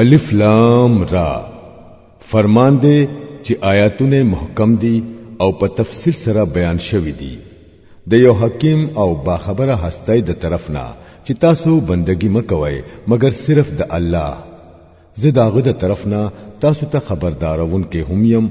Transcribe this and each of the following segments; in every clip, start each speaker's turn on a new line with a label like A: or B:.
A: الف لام را
B: فرمان دی چې آیاتونه محکم دي او په تفصیل سره بیان شوی دي د یو حکیم او باخبره هستۍ د طرف نه چې تاسو بندگی مکوئ مګر صرف د الله زه داغه د طرف نه تاسو ته خبردارون کې هم يم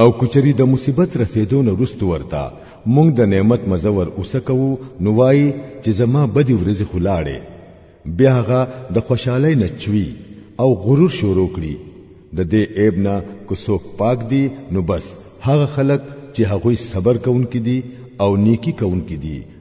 B: او کچری د مصیبت رسیدو نه رستو ورته مونږ د نعمت مزه ور اوسکو نو وای چې زما بدی ورځي خلاړې بیا هغه د خوشحالۍ نه چوي او غرور شروع کړي د دې عیب نه کو څوک پاک دي نو بس هغه خلک چې هغوی صبر کوونکي دي او نیکی کوونکي دي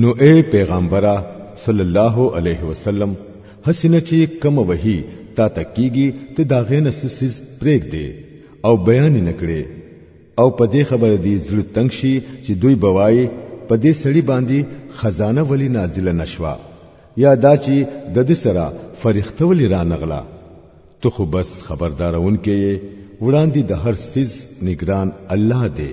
B: نو اے پیغمبره صلی الله علیه وسلم حسینه چې کوم وحی تا تکیږي ته دا غینه سسیز پرېګ دی او بیان نه کړي او په دې خبره دی زړه تنگ شي چې دوی بوای په دې سړی باندې خزانه ولی نازله نشوا یا دا چې د دې سره فرښتہ ولی را نغلا تو خو بس خبردارون کې وړاندې د هر سیز نگران الله دی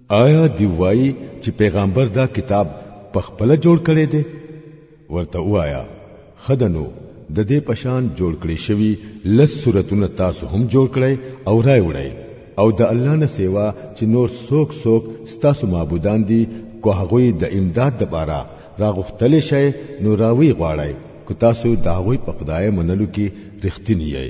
B: آیا دی وای چې پیغمبر دا کتاب په خپل جوړ کړي دي ورته وایا خدنو د دې پشان جوړ کړي شوی لس صورتونه تاسو هم جوړ کړي او راي وړي او د الله نه سیوا چې نور څوک څوک ستاسو معبودان دي کو هغه د امداد د بارا راغختل شي نو راوي غواړي کو تاسو د هغه په خدای منلو کې رښتینی یئ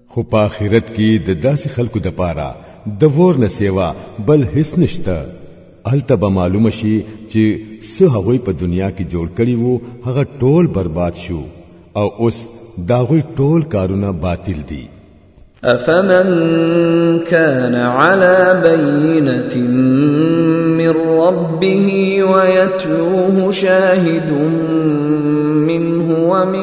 A: خو په آخرت کې د داسې خلکو د پاره د ور نه سیوا بل هیڅ نشته الته به معلومه شي چې څه هغوی په دنیا کې جوړ کړي وو هغه ټول برباد شو او اوس دا غوی ټول کارونه باطل دي
B: افمن كان على بينه من ربه ويتلوه شاهد منه ومن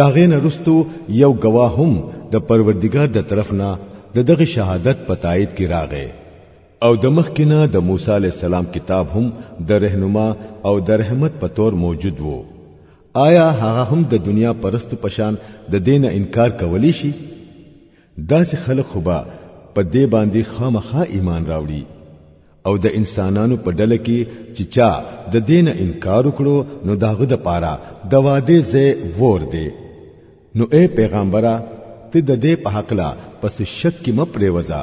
B: دا
A: غین رستو یو گواه هم د پروردگار د طرف نه د دغه شهادت په تایید کې راغی او د مخ کې نه د موسی علی السلام کتاب هم د رهنما او د رحمت په تور موجود وو آیا هغه هم د دنیا پرستو پشان د دین انکار کولی شي داسې خلک خو به په دې باندې خامخا ایمان راوړي او د انسانانو په ډله کې چې چا د دینه انکار وکړو نو داغه د پاره د واده زې ور دی نو اے پیغمبره ته د دې په حق لا پس شک کې مپرې وځه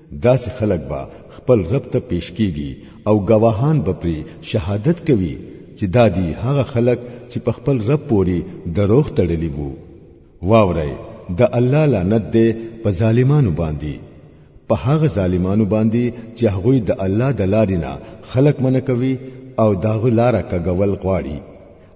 A: داسې خلک به خپل رب ته پیش کیږي او گواهان به پرې شهادت کوي چې دا دي هغه خلک چې په خپل رب پوري دروغ تړلي وو واورئ د الله لعنت دی په ظالمانو باندې په هغه ظالمانو باندې چې هغوی د الله د لارې نه خلک منع کوي او داغه لاره کګول غواړي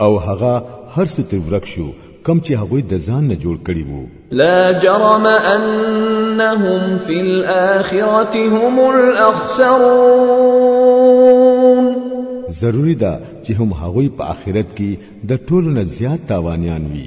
A: او
B: هغه هر څه ته ورک شو کم چې هغه د ځان نه جوړ کړی وو
A: لا جرم انهم فی الاخره هم الاخسرون
B: ضروری ده چې هم هغه په آخرت کې د ټولو نه زیات تاوانیان وي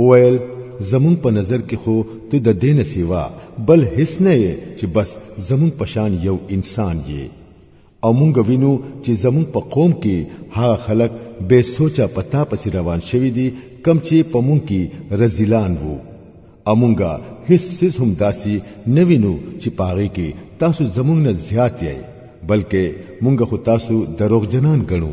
B: اویل زمون په نظر کې خو ته د دین سیوا بل هیڅ نه یې چې بس زمون پشان یو انسان یې او مونږ وینو چې زمون په قوم کې هغه خلک به سوچا پتا پس روان شوی دي کم چې په مونږ کې رزیلان وو امونګه هیڅ سیز هم داسي نه وینو چې پاغي کې تاسو زمونږ نه زیات یې بلکې مونږ خو تاسو دروغجنان ګڼو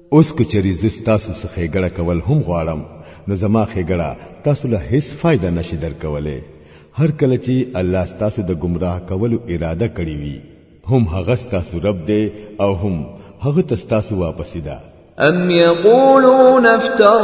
B: اوس که چری زه تاسو
A: څخه ګړه کول هم غواړم نو زما خګړه تاسو له هیڅ فائدہ نشي درکوله هر کله چې الله تاسو د گمراه کولو اراده کړی وي هم هغه تاسو رب دی او هم هغه تاسو واپس ده
B: ام یقولون افتراه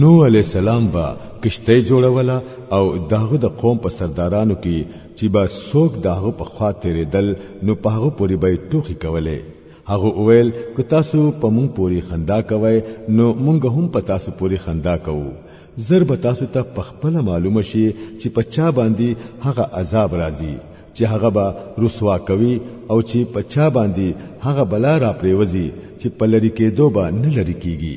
A: نو علی السلام با کشته جوړوله او داغه د قوم په سردارانو کې چې با سوک داغه په خوا تیرېدل نو په هغه پوری به ټوخي کوله هغه اویل که تاسو په مونږ پوری خندا کوي نو مونږ هم په تاسو پوری خندا کوو زر به تاسو ته په خپل معلومه شي چې په چا باندې هغه عذاب راځي چې هغه به رسوا کوي او چې په چا باندې هغه بلا را پریوزي چې په لری کېدو به نه لری کیږي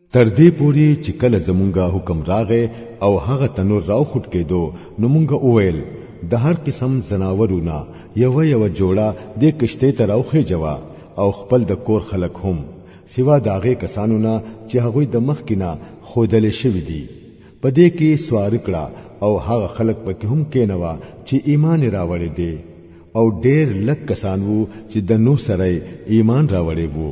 A: تر دې پوري چې کله زمونږه حکم راغې او هغه تنور راو خټ کېدو نو مونږه اویل د هر قسم زناورونه یو یو جوړه د کشته ته راو خېجوا او خپل د کور خلک هم سوا د هغه کسانو نه چې هغه د مخ کینه خودل شوی دی په دې کې سوار کړه او هغه خلک پکې هم کېنوا چې ایمان راوړې دي او ډېر لک کسان وو چې د نو سره ایمان راوړې وو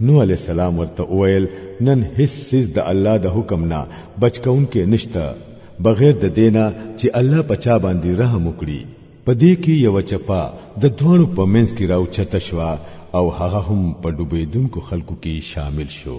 B: نوح
A: علیه السلام ورته وویل، نن هیڅ څیز د الله د حکم نه بچ کوونکی نشته بغیر د دې نه چې الله په چا باندې رحم وکړي. په دې کې یوه چپه د دواړو په منځ کې راوچته شوه او هغه هم په ډوبېدونکو خلکو کې شامل شو.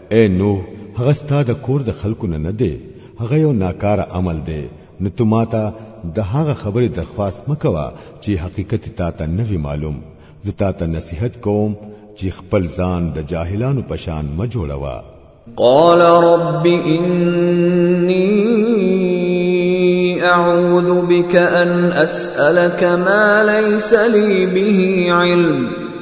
A: اے نو هغه ستا د کور د خلکو نه نه دی هغه یو ناکار عمل دی نو ته ماته د هغه خبرې درخواست مکوه چې حقیقت تا ته نه وی معلوم زه تا ته نصیحت کوم چې خپل ځان د جاهلانو پشان مه جوړوه
B: قال رب اني اعوذ بك ان اسالك ما ليس لي به علم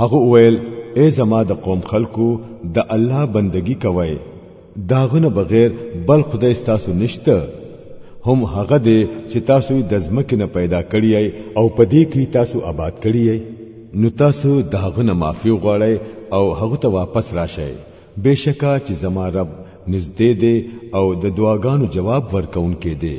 A: هغه وویل اے زما د قوم خلکو د الله بندگی کوئ داغونه بغیر بل خدای تاسو نشته هم هغه دی چې تاسو د ځمکې نه پیدا کړی او په دې کې تاسو آباد کړی نو تاسو داغونه معافي غواړئ او هغه ته واپس راشئ بشکا چې زما رب نږدې دی او د دعاګانو جواب ورکون کې دی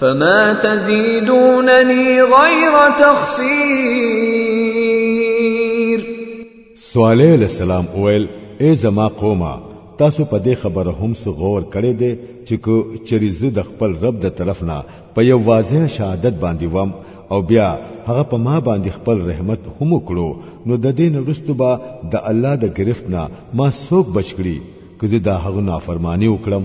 B: فما تزيدونني غير تخسير
A: صالح علیہ السلام اویل اے زما قومه تاسو په دې خبره هم څه غور کړی دی چې کو چری زه د خپل رب د طرف نه په یو واضح شهادت باندې وم او بیا هغه په ما باندې خپل رحمت هم وکړو نو د دې نرستو به د الله د گرفت نه ما څوک بچ کړي که زه دا هغه نافرمانی وکړم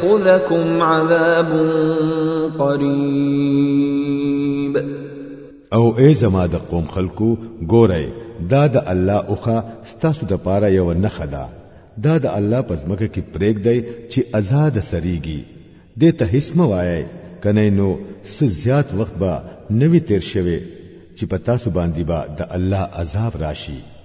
B: خذكم عذاب قريب
A: او ای زما د قوم خلکو ګورئ دا د الله اوخه ستاسو د پاره یو نه خدا دا د الله پزمکه کې پرېګ دی چې آزاد سریږي د ته هیڅ موایي کنه نو س زیات وخت به نوی تیر شوی چې پتا سو باندې با د الله عذاب راشي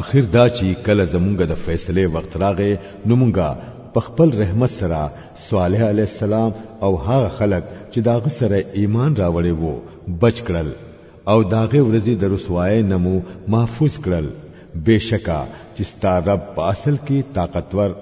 A: اخر دا چې کله زمونږ د فیصله وخت راغې نو مونږه په خپل رحمت سره صالح علی السلام او هغه خلک چې داغه سره ایمان راوړې وو بچ کړل او داغه ورځي د رسوای نمو محفوظ کړل بشکا چې ستا رب په اصل کې طاقتور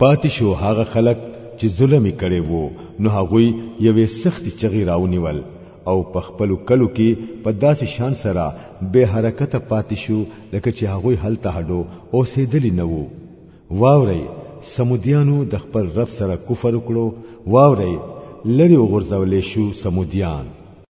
A: پاتې شو هغه خلک چې ظلم کړي وو نو هغوی یوې سختي چغې راونیول او په خپل کلو کې په داسې شان سره به حرکت پاتې شو لکه چې هغوی هلته هډو او سیدلی نه وو واوري سمودیانو د خپل رب سره کفر وکړو واوري لری وغورځولې شو سمودیان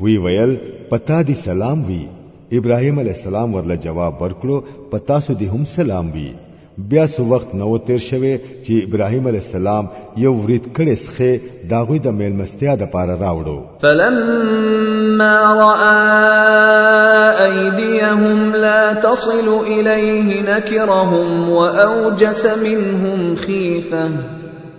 A: وی ویل پتا دی سلام وی ابراهيم عليه السلام ورله جواب ورکړو پتا سو دی هم سلام وی بیا سو وخت نو تیر شوه چې ابراهيم عليه السلام یو ورید کړي سخه داغوی د میلمستیا د پاره راوړو
B: فلما را ايديهم لا تصل اليه نكرهم واوجس منهم خيفه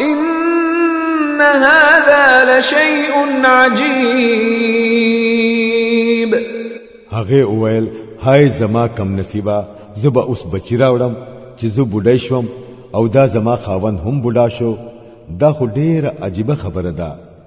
B: ان هذا لشيء عجيب
A: هغه وویل هاي زما کم نصیبا زبا اوس بچی راوړم چې زه بډای شوم او دا زما خاوند هم بډا شو دا خو ډیره عجیبه خبره ده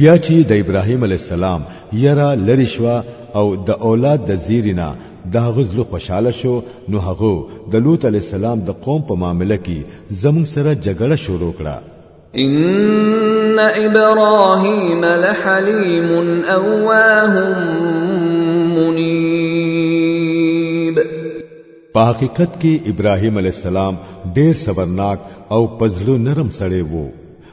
B: بیا چې د ابراهیم علی السلام یرا لری شو او د اولاد د زیرینا د هغه زړه خوشاله شو نو هغه د لوط علی السلام د قوم په معاملې کې زموږ سره جګړه شروع کړه
C: ان ابراهیم لحلیم اواه منیب
B: په حقیقت کې ابراهیم علی السلام ډیر صبرناک او پزړه نرم سړی وو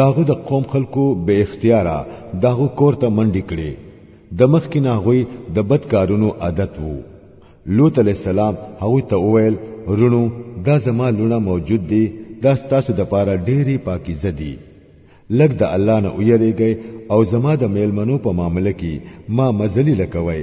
B: داغه د قوم خلکو به اختیارا داغه کور ته منډی کړي د مخ کې ناغوي د بد کارونو عادت وو لوط علی السلام هغه ته وویل رونو دا زما لونه موجود دی دا ستاسو د پاره ډېری پاکیزه دي لګ د الله نه ویریږي او زما د میلمنو په معاملې کې ما مزلی لکوي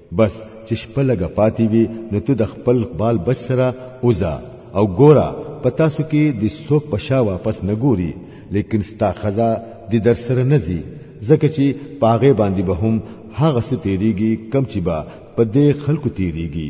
B: بس چې شپه لګه پاتې وي نو ته د خپل بال بچ سره اوزا او ګورا په تاسو کې د څوک په شا واپس نه ګوري
A: لیکن ستا خزا د در سره نه ځي ځکه چې په هغې باندې به هم هغه څه تیریږي کم چې به په دې خلکو تیریږي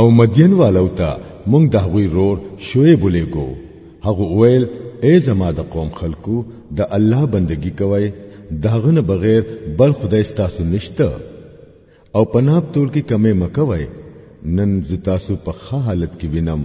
A: او مدین والو ته مونږ د هغوی رور شعیب ولېګو هغه ویل اے زما د قوم خلکو د الله بندگی کوي داغه نه بغیر بل خدای ستاسو نشته او پناب تول کې کمې مکوي نن ز تاسو په ښه حالت کې وینم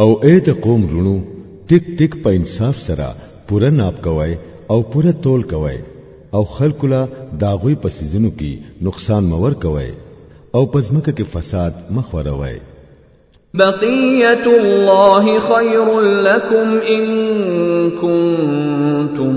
A: او اے د قوم رونو ټیک ټیک په انصاف سره پوره ناب کوي او پوره تول کوي او خلق لا داغوی په سيزونو کې نقصان مور کوي او پزمکه کې فساد مخوروي
B: بقيه الله خير لكم ان كنتم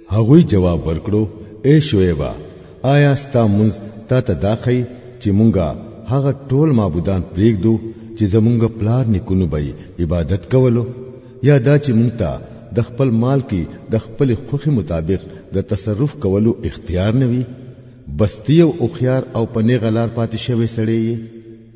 A: هغوی جواب ورکړو اے شعیبه آیا ستا منځ تا ته دا خی چې مونږه هغه ټول معبودان پریږدو چې زمونږ پلار نکونو به عبادت کولو یا دا چې مونږ ته د خپل مال کې د خپل خوخي مطابق د تصرف کولو اختیار نه وي بستی او خيار او پنه غلار پاتې شوی سړی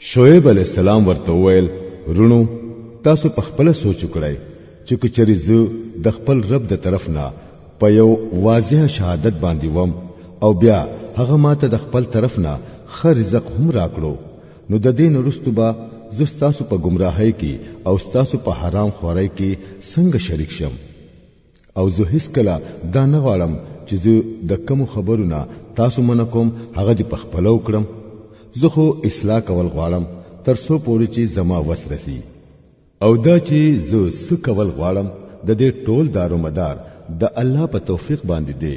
A: شعیب علی السلام ورته وویل رونو تاسو په خپل سوچ وکړئ چې کچري زه د خپل رب د طرف نه په یو واضح شهادت باندې وم او بیا هغه ماته د خپل طرف نه خر رزق هم راکړو نو د دین رستو به زه ستاسو په گمراهۍ کې او ستاسو په حرام خورۍ کې څنګه شریک شم او زه هیڅکله دا نه غواړم چې زه د کوم خبرو نه تاسو منع کوم هغه دې په خپله وکړم زه خو اصلاح کول غواړم تر څو پورې چې زما وس رسی او دا چې زه څه کول غواړم د دې ټول دارومدار د الله په توفیق باندې دی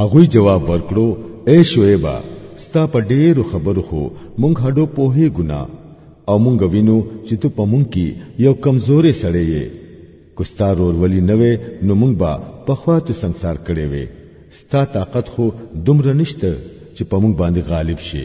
A: هغوی جواب ورکړو اے شعیبا ستا په ډیرو خبرو خو مونږ هډو پوهې ګنا او مونږ وینو چې ته په مونږ کې یو کمزورې سړی یې کوستا رور ولی نه وې نو مونږ به په خواتو ਸੰسار کړي وې ستا طاقت خو دومره نشته چې په مونږ باندې غالب شي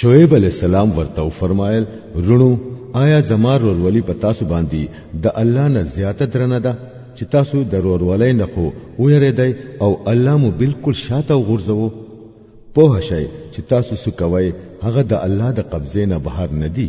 A: شعیب علی السلام ورته فرمایل رونو آیا زما رورولي په تاسو باندې د الله نه زیاته درنه ده چې تاسو د رورولۍ نه خو ویریدای او الله مو بالکل شاته وغورځوو په شی چې تاسو سکوي هغه د الله د قبضې نه بهر نه
B: دي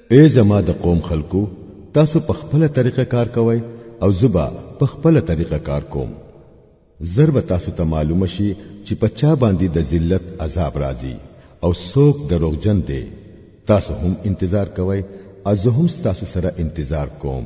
A: اے زما د قوم خلکو تاسو په خپل طریقه کار کوئ او زبا په خپل طریقه کار کوم ضرب تاسو ته معلوم شي چې په چا باندې د ذلت عذاب راځي او څوک دروغجن دی تاسو هم انتظار کوئ از هم تاسو سره انتظار کوم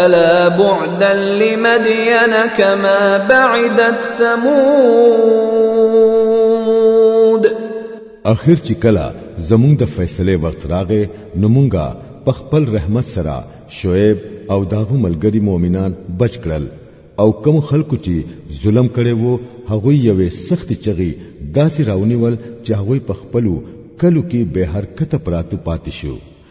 B: الا بعدا لمدين كما بعدت ثمود
A: اخر چې کلا زمونږ د فیصله وخت راغې نو مونږه په خپل رحمت سره شعیب او داغو ملګری مؤمنان بچ کړل او کوم خلکو چې ظلم کړي وو هغه یوې سخت چغي داسې راونیول چې هغه په خپلو کلو کې به حرکت پراتو پاتې شو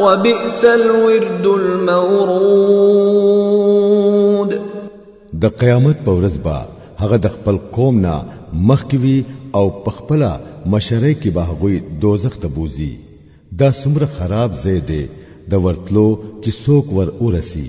B: وبئس الورد المورود
A: د قیامت په ورځ به هغه د خپل قوم نه مخکوي او په خپل مشرۍ کې به غوي دوزخ ته بوزي دا څومره خراب ځای دی د ورتلو چې څوک ور ورسي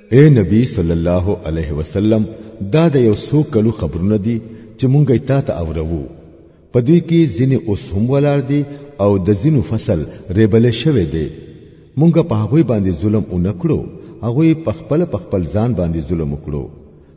A: اے نبی صلی الله علیه وسلم دا د یو څو کلو خبرونه دي چې مونږ یې تا ته اورو په دوی کې ځینې اوس هم ولاړ دي او د ځینو فصل ریبل شوی دی مونږ په هغه باندې ظلم اونکړو هغه په خپل په خپل ځان باندې ظلم وکړو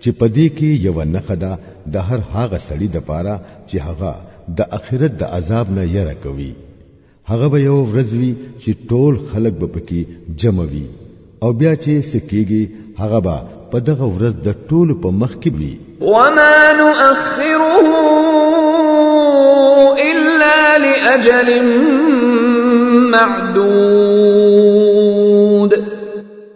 A: چې په دې کې یوه نښه ده د هر هغه سړي دپاره چې هغه د اخرت د عذاب نه یره کوي. هغه به یوه ورځ وي چې ټول خلک به پکې جمع وي او بیا چې څه کېږي هغه به په دغه ورځ د ټولو په مخ کې وي.
B: وما نؤخره الا لأجل معدود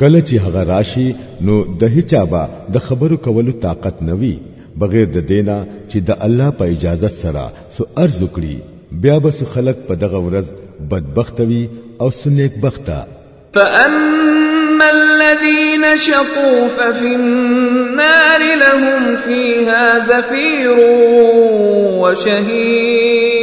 A: کله چې هغه راشي نو د هیچا به د خبرو کولو طاقت نه وي بغیر د دینا چې د الله په اجازه سره سو ارز وکړي بیا به سو خلق په دغه ورځ بدبخت وي او سو نیک بخته
B: فاما الذين شقوا ففي النار لهم فيها زفير وشهيق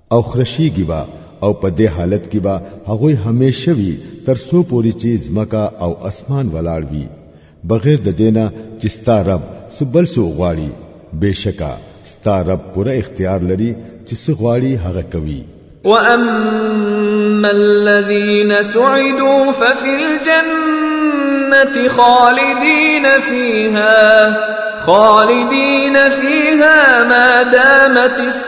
A: او خرشيږي با او په دې حالت کې با هغه همیشه وي تر سو پوری چې زمکا او اسمان ولاړ وي بغیر د دینه چې ستا رب سبل سو غواړي بشکا ستا رب پوره اختیار لري چې څه غواړي هغه کوي
B: واما الذين سعدوا ففي الجنه خالدين فيها خالدين فيها ما دامت
A: السنة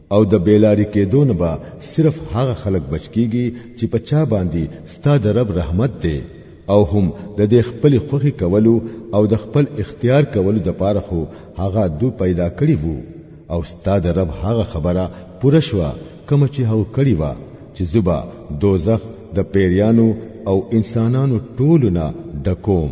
A: او د بیلاری کیدو نه به صرف هغه خلک بچ کیږی چی په چا باندی ستا د رب رحمت دی او هم د دې خپل خوخی کولو او د خپل اختیار کولو د پاره خو هغه دو پیدا کړی وو او ستا د رب هغه خبره پوره شوه کوم چی هغه کړی وه چی زبا دوزخ د پیریانو او انسانانو
B: ټولو نه ډکوم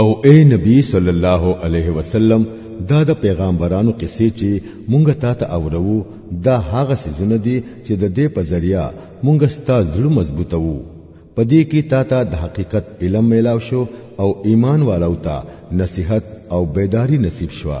A: او اے نبی صلی الله علیه وسلم دا د پیغمبرانو قصې چې مونږ تا ته اورو دا هغه سيزونه دي چې د دې په ذریعہ مونږ ستا زړه مضبوطه وو په دې کې تا ته د حقیقت علم میلاو شو او ایمان والو ته نصیحت او بیداری نصیب
B: شوه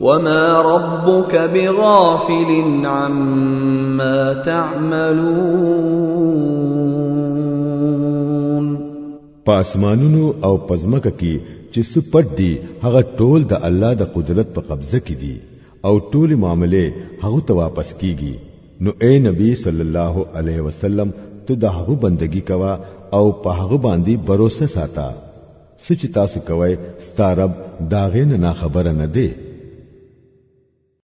B: وما ربك بغافل عما تعملون
A: په اسمانونو او پزمکه کې چې څه پټ دي هغه ټول د الله د قدرت په قبضه کې دي او ټول معاملې هغه ته واپس کیږي نو اے نبی صلی الله علیه وسلم ته د هغه بندگی کوا او په هغه باندې باور ساته څه چې تاسو کوی ستا رب د هغې نه ناخبره نه دی.